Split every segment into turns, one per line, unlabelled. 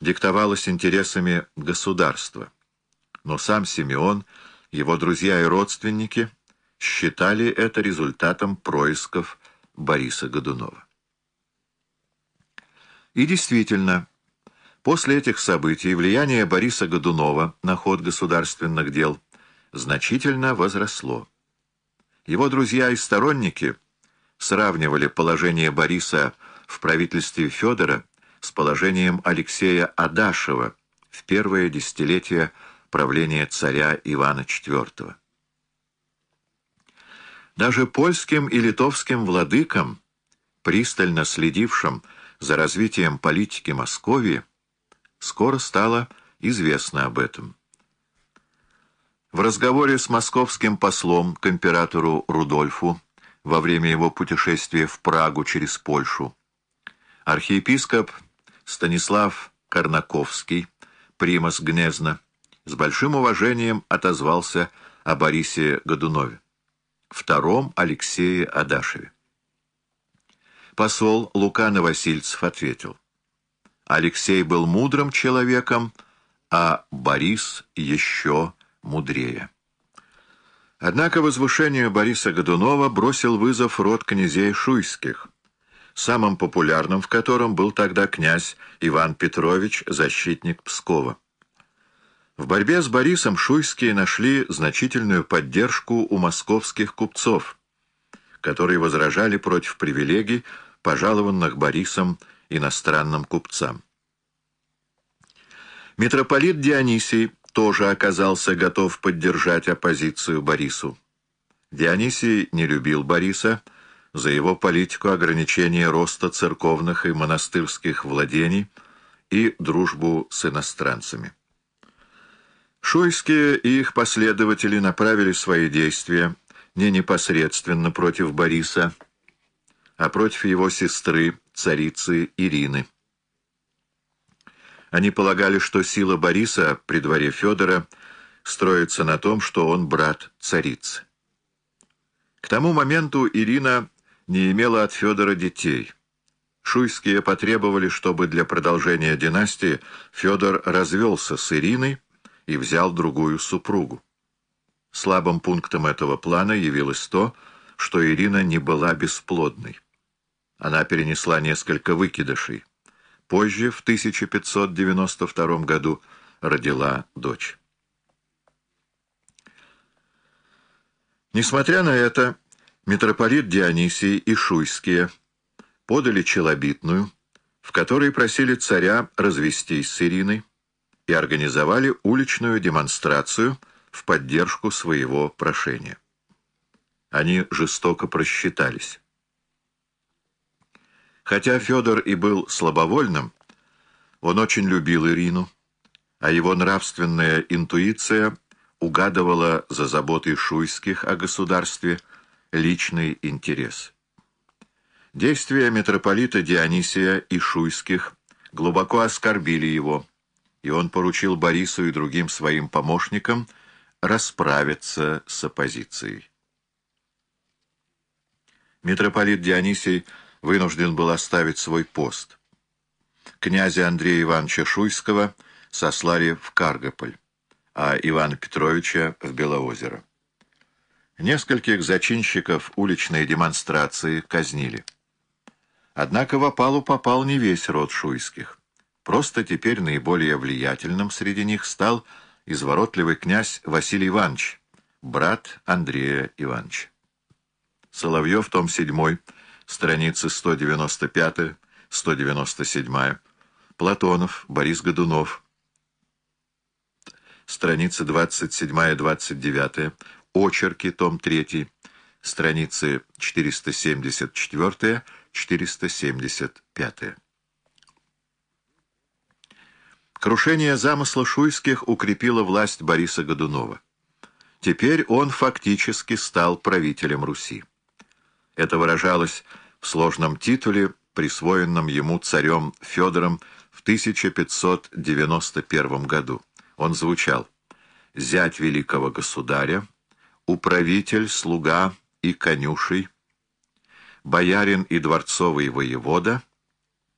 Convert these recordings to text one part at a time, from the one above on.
диктовалось интересами государства. Но сам Симеон, его друзья и родственники считали это результатом происков Бориса Годунова. И действительно, после этих событий влияние Бориса Годунова на ход государственных дел значительно возросло. Его друзья и сторонники сравнивали положение Бориса в правительстве Федора с положением Алексея Адашева в первое десятилетие правления царя Ивана IV. Даже польским и литовским владыкам, пристально следившим за развитием политики Московии, скоро стало известно об этом. В разговоре с московским послом к императору Рудольфу во время его путешествия в Прагу через Польшу архиепископ Станислав Карнаковский, примас Гнезна, с большим уважением отозвался о Борисе Годунове, втором Алексее Адашеве. Посол Лука Новосильцев ответил, Алексей был мудрым человеком, а Борис еще мудрее. Однако возвышению Бориса Годунова бросил вызов род князей Шуйских, самым популярным в котором был тогда князь Иван Петрович, защитник Пскова. В борьбе с Борисом Шуйские нашли значительную поддержку у московских купцов, которые возражали против привилегий, пожалованных Борисом иностранным купцам. Митрополит Дионисий тоже оказался готов поддержать оппозицию Борису. Дионисий не любил Бориса, за его политику ограничения роста церковных и монастырских владений и дружбу с иностранцами. Шуйские и их последователи направили свои действия не непосредственно против Бориса, а против его сестры, царицы Ирины. Они полагали, что сила Бориса при дворе Федора строится на том, что он брат царицы. К тому моменту Ирина не имела от Федора детей. Шуйские потребовали, чтобы для продолжения династии Федор развелся с Ириной и взял другую супругу. Слабым пунктом этого плана явилось то, что Ирина не была бесплодной. Она перенесла несколько выкидышей. Позже, в 1592 году, родила дочь. Несмотря на это, митрополит Дионисий и Шуйские подали челобитную, в которой просили царя развестись с Ириной и организовали уличную демонстрацию в поддержку своего прошения. Они жестоко просчитались. Хотя Федор и был слабовольным, он очень любил Ирину, а его нравственная интуиция угадывала за заботой шуйских о государстве – личный интерес. Действия митрополита Дионисия и Шуйских глубоко оскорбили его, и он поручил Борису и другим своим помощникам расправиться с оппозицией. Митрополит Дионисий вынужден был оставить свой пост. Князя Андрея Ивановича Шуйского сослали в Каргополь, а Ивана Петровича в Белоозеро. Нескольких зачинщиков уличной демонстрации казнили. Однако в опалу попал не весь род шуйских. Просто теперь наиболее влиятельным среди них стал изворотливый князь Василий Иванович, брат Андрея Ивановича. Соловьев, том 7, страницы 195-197, Платонов, Борис Годунов, страницы 27-29, Очерки, том 3, страницы 474-475. Крушение замысла Шуйских укрепило власть Бориса Годунова. Теперь он фактически стал правителем Руси. Это выражалось в сложном титуле, присвоенном ему царем Федором в 1591 году. Он звучал «Зять великого государя, управитель, слуга и конюшей, боярин и дворцовый воевода,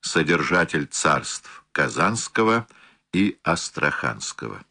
содержатель царств Казанского и Астраханского.